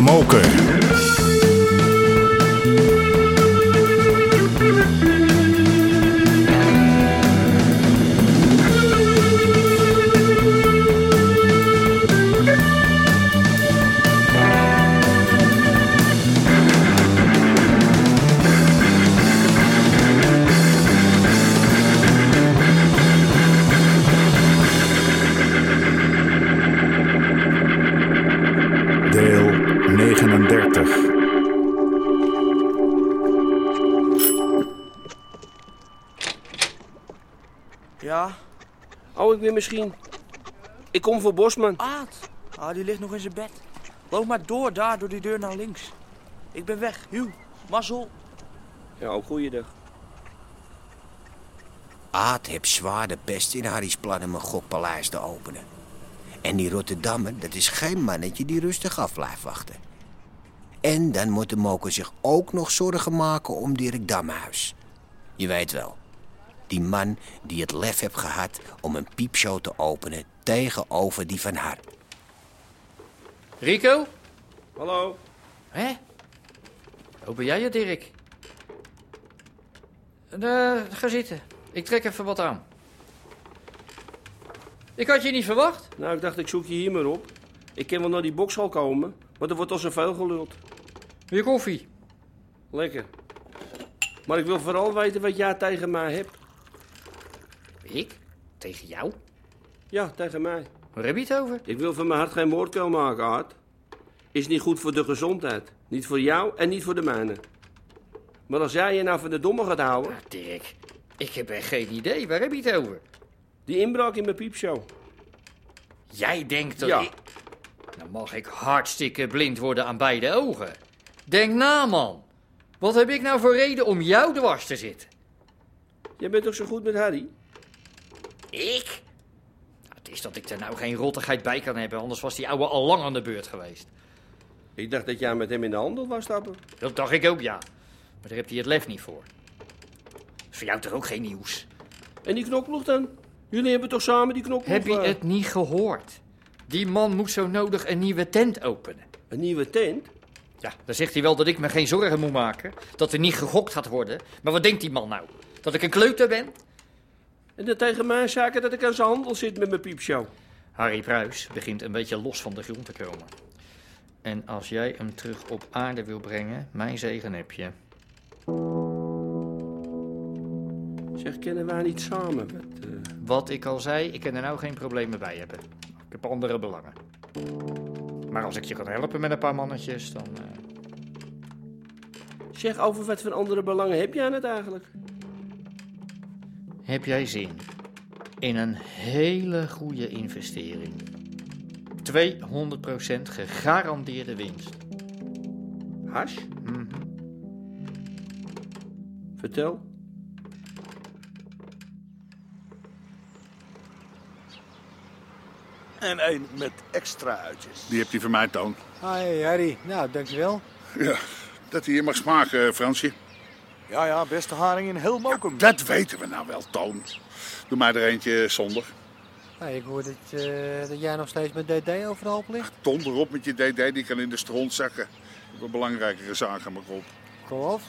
Moker. Ik ben misschien... Ik kom voor Bosman. Aad. Ah, die ligt nog in zijn bed. Loop maar door, daar, door die deur naar links. Ik ben weg. Huw, mazzel. Ja, ook goeiedag. Aad heeft zwaar de pest in Harry's plan om een gokpaleis te openen. En die Rotterdammer, dat is geen mannetje die rustig af blijft wachten. En dan moet de moker zich ook nog zorgen maken om Dirk Damhuis. Je weet wel, die man die het lef heeft gehad om een piepshow te openen tegenover die van haar. Rico? Hallo. Hè? Hoe ben jij het, Dirk? Eh, ga zitten. Ik trek even wat aan. Ik had je niet verwacht. Nou, ik dacht, ik zoek je hier maar op. Ik kan wel naar die box al komen, maar er wordt al zoveel geluld. Je koffie. Lekker. Maar ik wil vooral weten wat jij tegen mij hebt. Ik? Tegen jou? Ja, tegen mij. Waar heb je het over? Ik wil van mijn hart geen moordkuil maken, Art. Is niet goed voor de gezondheid. Niet voor jou en niet voor de mijne. Maar als jij je nou van de domme gaat houden... Ah, Dirk, ik heb echt geen idee. Waar heb je het over? Die inbraak in mijn piepshow. Jij denkt dat Ja. ik... Dan mag ik hartstikke blind worden aan beide ogen. Denk na, man. Wat heb ik nou voor reden om jou dwars te zitten? Jij bent toch zo goed met Harry? Ik? Nou, het is dat ik er nou geen rottigheid bij kan hebben, anders was die ouwe al lang aan de beurt geweest. Ik dacht dat jij met hem in de handel was stappen. Dat dacht ik ook, ja. Maar daar heeft hij het lef niet voor. Is voor jou toch ook geen nieuws? En die knokploeg dan? Jullie hebben toch samen die knokploeg? Heb je eh, het niet gehoord? Die man moet zo nodig een nieuwe tent openen. Een nieuwe tent? Ja, dan zegt hij wel dat ik me geen zorgen moet maken. Dat er niet gegokt gaat worden. Maar wat denkt die man nou? Dat ik een kleuter ben? En dan tegen mij zaken dat ik aan zijn handel zit met mijn piepshow. Harry Pruis begint een beetje los van de grond te komen. En als jij hem terug op aarde wil brengen, mijn zegen heb je. Zeg, kennen wij niet samen? Wat, eh, Wat ik al zei, ik kan er nou geen problemen bij hebben. Ik heb andere belangen. Maar als ik je kan helpen met een paar mannetjes, dan... eh, Zeg, over wat voor andere belangen heb jij het eigenlijk? Heb jij zin in een hele goede investering? 200% gegarandeerde winst. Hash? Mhm. Vertel. En een met extra uitjes. Die hebt hij van mij, Toon. Hi Harry, nou dankjewel. Ja, dat hij hier mag smaken, eh, Fransje. Ja, ja, beste haring in heel Mokum. Dat weten we nou wel, Toon. Doe mij er eentje zonder. Hey, ik hoor dat, eh, dat jij nog steeds met DD over de hoop ligt. Ton erop met je DD, die kan in de stront zakken. Ik heb wel belangrijkere zaken mijn kop. Kom af.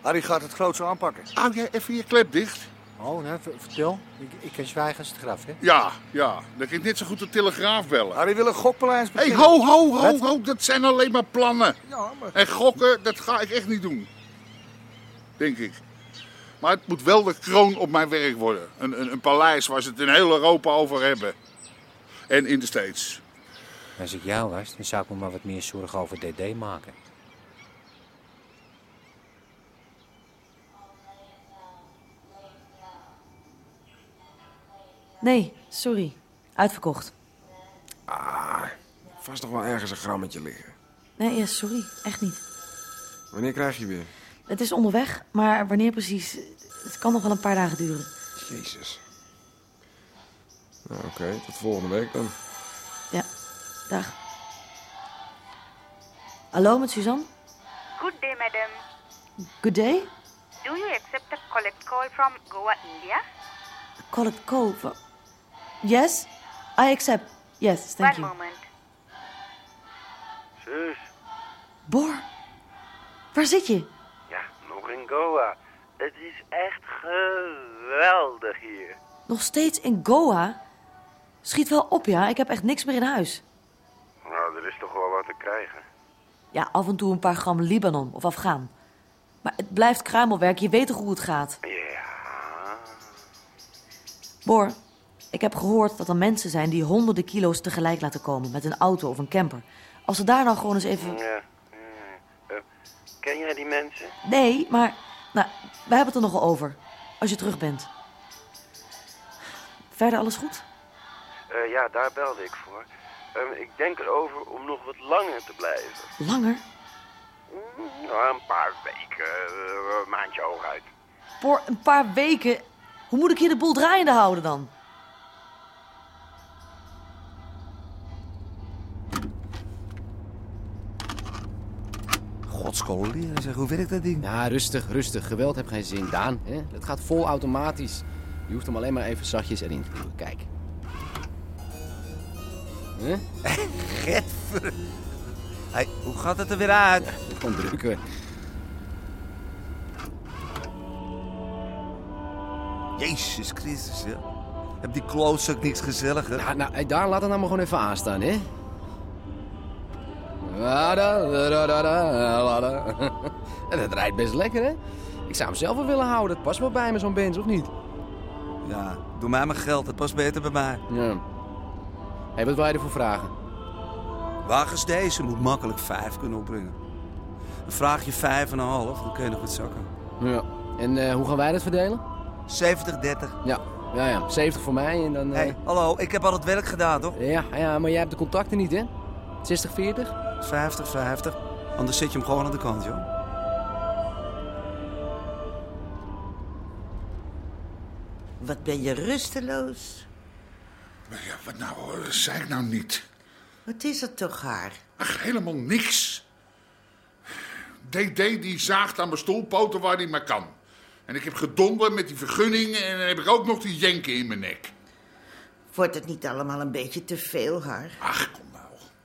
Harry gaat het grootste aanpakken. Hou jij even je klep dicht? Oh, nou, v- vertel. Ik, ik kan zwijgen als het graf, hè? Ja, ja. Dan kan ik net zo goed de telegraaf bellen. Harry wil een gokpaleis Hé, hey, beginnen. ho, ho, ho, ho. Dat zijn alleen maar plannen. Ja, maar... En gokken, dat ga ik echt niet doen. Denk ik. Maar het moet wel de kroon op mijn werk worden. Een, een, een paleis waar ze het in heel Europa over hebben. En in de States. Als ik jou was, dan zou ik me maar wat meer zorgen over DD maken. Nee, sorry. Uitverkocht. Vast nog wel ergens een grammetje liggen. Nee, ja, sorry. Echt niet. Wanneer krijg je weer? Het is onderweg, maar wanneer precies? Het kan nog wel een paar dagen duren. Jezus. Nou, oké. Tot volgende week dan. Ja, dag. Hallo, met Suzanne? Good day, madam. Good day? Do you accept a collect call from Goa, India? Collect call. for- Yes, I accept. Yes, thank One you. moment. Zus, Bor, waar zit je? Nog in Goa. Het is echt geweldig hier. Nog steeds in Goa? Schiet wel op, ja. Ik heb echt niks meer in huis. Nou, er is toch wel wat te krijgen. Ja, af en toe een paar gram Libanon of Afghaan. Maar het blijft kruimelwerk. Je weet toch hoe het gaat? Ja. Bor, ik heb gehoord dat er mensen zijn die honderden kilo's tegelijk laten komen met een auto of een camper. Als ze daar nou gewoon eens even... Ja. Ken jij die mensen? Nee, maar... Nou, we hebben het er nog wel over. Als je terug bent. Verder alles goed? Eh, ja, daar belde ik voor. Ehm, ik denk erover om nog wat langer te blijven. Langer? Mm, nou, een paar weken, eh, een maandje hooguit. Voor een paar weken. Hoe moet ik hier de boel draaiende houden dan? Godskoleren, zeg, hoe werkt dat ding? Ja, rustig, rustig. Geweld heeft geen zin, Daan. Hè? Het gaat vol automatisch. Je hoeft hem alleen maar even zachtjes erin te duwen. Kijk. Huh? Getver. Hey, hoe gaat het er weer uit? Gewoon drukken. Jezus Christus, hè. Heb die klootzak niks gezelliger? Ja, nou, hey, Daan, laat het nou maar gewoon even aanstaan, hè? En dat rijdt best lekker, hè? Ik zou hem zelf wel willen houden. Het past wel bij me, zo'n Benz, of niet? Ja, doe mij maar geld. Het past beter bij mij. Ja. Hé, wat wil je ervoor vragen? Wagens deze moet makkelijk vijf kunnen opbrengen. Dan vraag je vijf en een half, dan kun je nog wat zakken. Ja. En eh, hoe gaan wij dat verdelen? 70, 30. Ja, ja, ja. 70 voor mij en dan... eh, Hé, hey, hallo, ik heb al het werk gedaan, toch? Ja, ja, maar jij hebt de contacten niet, hè? 60, 40? 50, 50. Anders zet je hem gewoon aan de kant, joh. Wat ben je rusteloos? Ja, wat nou, hoor, dat zei ik nou niet. Wat is er toch haar? Ach, helemaal niks. DD die zaagt aan mijn stoelpoten waar hij maar kan. En ik heb gedonder met die vergunningen en dan heb ik ook nog die jenken in mijn nek. Wordt het niet allemaal een beetje te veel, haar? Ach, kom.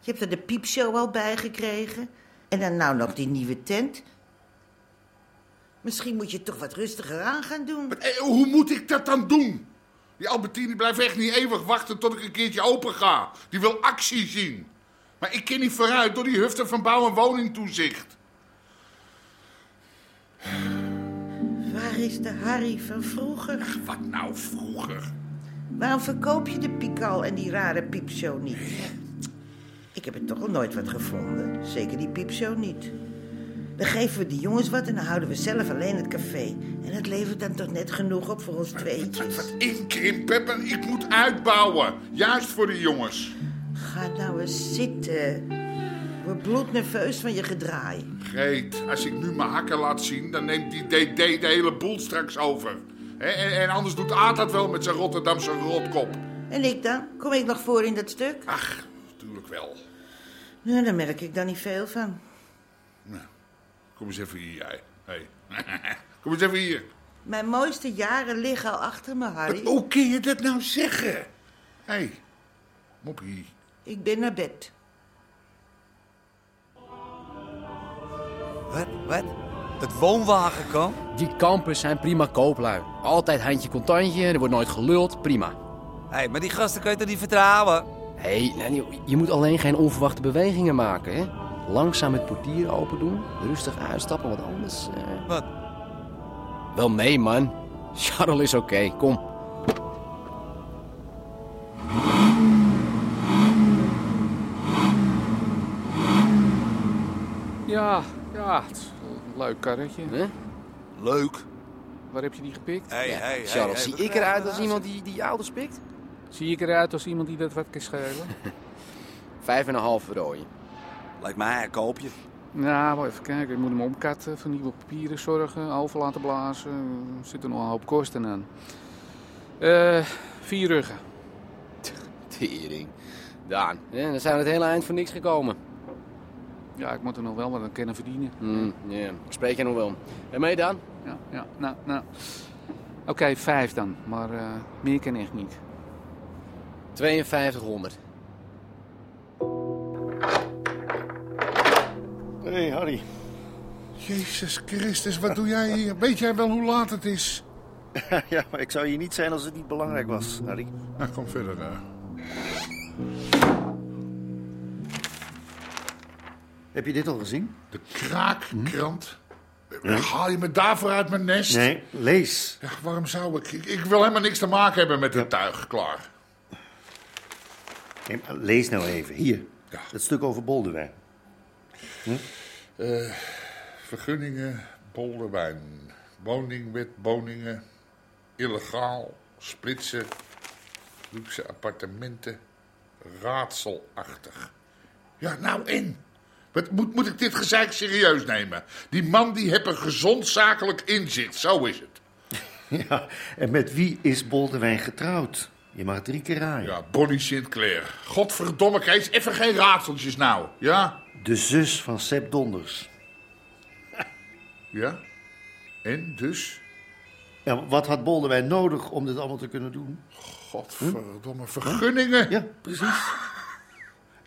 Je hebt er de piepshow al bij gekregen. En dan nou nog die nieuwe tent. Misschien moet je toch wat rustiger aan gaan doen. Eh, hoe moet ik dat dan doen? Die Albertine blijft echt niet eeuwig wachten tot ik een keertje open ga. Die wil actie zien. Maar ik ken niet vooruit door die hufte van bouw- en woningtoezicht. Waar is de Harry van vroeger? Wat nou vroeger? Waarom verkoop je de Pikal en die rare piepshow niet? Ik heb er toch al nooit wat gevonden. Zeker die piepshow niet. Dan geven we die jongens wat en dan houden we zelf alleen het café. En het levert dan toch net genoeg op voor ons tweetjes. Wat inkrimpen, Pepper. Ik moet uitbouwen. Juist voor de jongens. Ga nou eens zitten. Word bloednerveus van je gedraai. Greet, als ik nu mijn hakken laat zien, dan neemt die DD de hele boel straks over. En, en anders doet Aad dat wel met zijn Rotterdamse rotkop. En ik dan? Kom ik nog voor in dat stuk? Ach, wel. Nou, daar merk ik dan niet veel van. Nou, kom eens even hier, jij. Hey. kom eens even hier. Mijn mooiste jaren liggen al achter me, Harry. Hoe kun je dat nou zeggen? Hé, hey, moppie. Ik ben naar bed. Wat? Wat? Het woonwagenkamp? Die campers zijn prima kooplui. Altijd handje contantje, er wordt nooit geluld, prima. Hé, hey, maar die gasten kan je toch niet vertrouwen? Hé, hey, nee, je moet alleen geen onverwachte bewegingen maken, hè? Langzaam het portier open doen, rustig uitstappen, wat anders. eh. Wat? Wel nee, man. Charles is oké, kom. Ja, ja, het is een leuk karretje. Leuk. Waar heb je die gepikt? Hey, hey, Charles, hey, zie hey, ik eruit als iemand die, die auto's pikt? Zie ik eruit als iemand die dat wat kan schelen? Vijf en een half rooien. Lijkt mij een koopje. Nou, maar even kijken. Ik moet hem omkatten, voor nieuwe papieren zorgen, over laten blazen. Er zitten nog een hoop kosten aan. Eh, vier ruggen. Tering. Daan, ja, dan zijn we het hele eind voor niks gekomen. Ja, ik moet er nog wel wat aan kunnen verdienen. Hmm, ja, ik spreek je nog wel. En mee dan? Ja, ja, nou, nou. Oké, vijf dan. Maar eh, meer kan echt niet. 5200. hey, Harry. Jezus Christus, wat doe jij hier? Weet jij wel hoe laat het is? ja, maar ik zou hier niet zijn als het niet belangrijk was, Harry. Nou, kom verder. eh. Heb je dit al gezien? De kraakkrant. Haal je me daarvoor uit mijn nest? Nee, lees. Ja, waarom zou ik? ik? Ik wil helemaal niks te maken hebben met het tuig. Klaar. Nee, lees nou even. Hier. Het stuk over Boldewijn. Hm? Eh, vergunningen, Boldewijn. Woningwet, woningen. Illegaal. Splitsen. Luxe appartementen. Raadselachtig. Ja, nou en? Wat, moet, moet ik dit gezeik serieus nemen? Die man die heeft een gezond zakelijk inzicht. Zo is het. Ja, en met wie is Boldewijn getrouwd? Je mag drie keer raaien. Ja, Bonnie Sinclair. Godverdomme, Kees. Even geen raadseltjes nou. Ja? De zus van Sepp Donders. Ja? En dus? Ja, wat had Boldewijn nodig om dit allemaal te kunnen doen? Godverdomme, vergunningen. Ja, precies.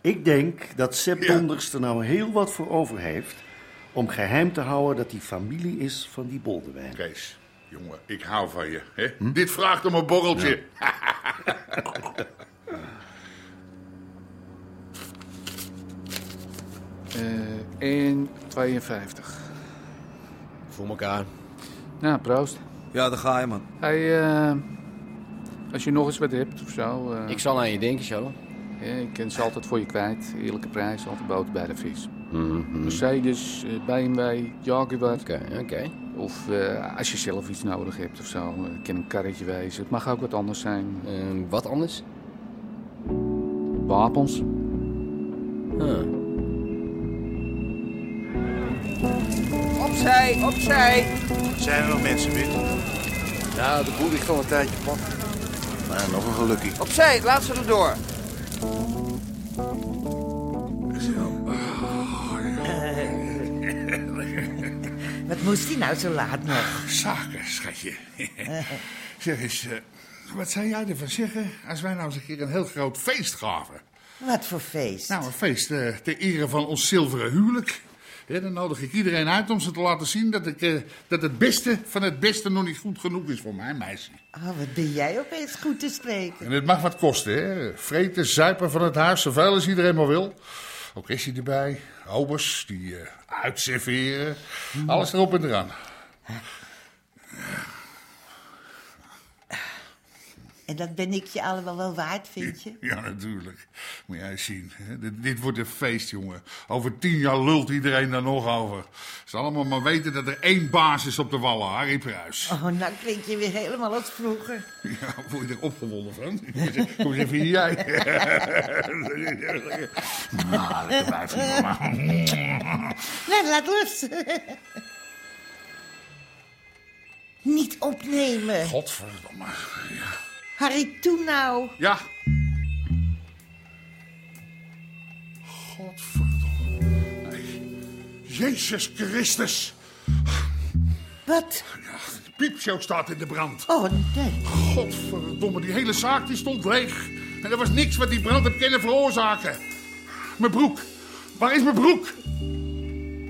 Ik denk dat Ja. Donders er nou heel wat voor over heeft... om geheim te houden dat hij familie is van die Boldewijn. Kees, jongen, ik hou van je. Hè? Dit vraagt om een borreltje. Eh 1,52. Voor elkaar. Nou, proost. Ja, daar ga je, man. Hey, eh, als je nog eens wat hebt of zo... eh, Ik zal aan je denken, zo. Ja, ik ken ze altijd voor je kwijt. Eerlijke prijs, altijd boter bij de vis. Mhm. Mercedes, eh, BMW, Jaguar. Oké, oké. Of eh, als je zelf iets nodig hebt of zo. eh, Het kan een karretje wezen. Het mag ook wat anders zijn. Ehm, wat anders? Wapens. Opzij, opzij. Zijn er nog mensen, Wit? Nou, de boel ligt al een tijdje plat. Maar nog een gelukkie. Opzij, laat ze erdoor. Wat moest hij nou zo laat nog? Zaken, schatje. zeg eens, eh, wat zou jij ervan zeggen als wij nou eens een keer een heel groot feest gaven? Wat voor feest? Nou, een feest eh, ter ere van ons zilveren huwelijk. Dan nodig ik iedereen uit om ze te laten zien dat, ik, eh, dat het beste van het beste nog niet goed genoeg is voor mijn meisje. Oh, wat ben jij opeens goed te spreken. En het mag wat kosten, hè? Vreten, zuipen van het huis, zoveel als iedereen maar wil. Ook is hij erbij. Obers, die eh uitserveren. Alles erop en eraan. En dat ben ik je allemaal wel waard, vind je? Ja, natuurlijk. Moet jij zien. Hè? Dit, dit wordt een feest, jongen. Over tien jaar lult iedereen daar nog over. Ze allemaal maar weten dat er één baas is op de wallen, Harry Pruis. Oh, nou klink je weer helemaal als vroeger. Ja, word je er opgewonden van? Kom eens even- hier, jij. Ah, lekker wijfje, mama. Nou, laat los. Niet opnemen. Godverdomme. Ja. Harry, toe nou. Ja. Godverdomme. Nee. Jezus Christus. Wat? Ja, de piepshow staat in de brand. Oh, nee. Godverdomme, die hele zaak die stond leeg. En er was niks wat die brand heb kunnen veroorzaken. Mijn broek. Waar is mijn broek?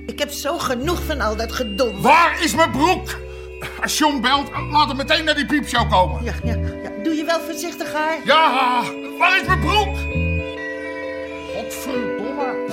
Ik heb zo genoeg van al dat gedom. Waar is mijn broek? Als John belt, laat hem meteen naar die piepshow komen. Ja, ja, wel voorzichtig, haar? Ja, waar is mijn broek? Godverdomme.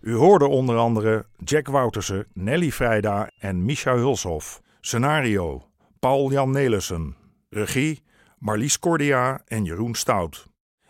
U hoorde onder andere Jack Woutersen, Nelly Vrijda en Misha Hulshoff. Scenario: Paul-Jan Nelissen. Regie: Marlies Cordia en Jeroen Stout.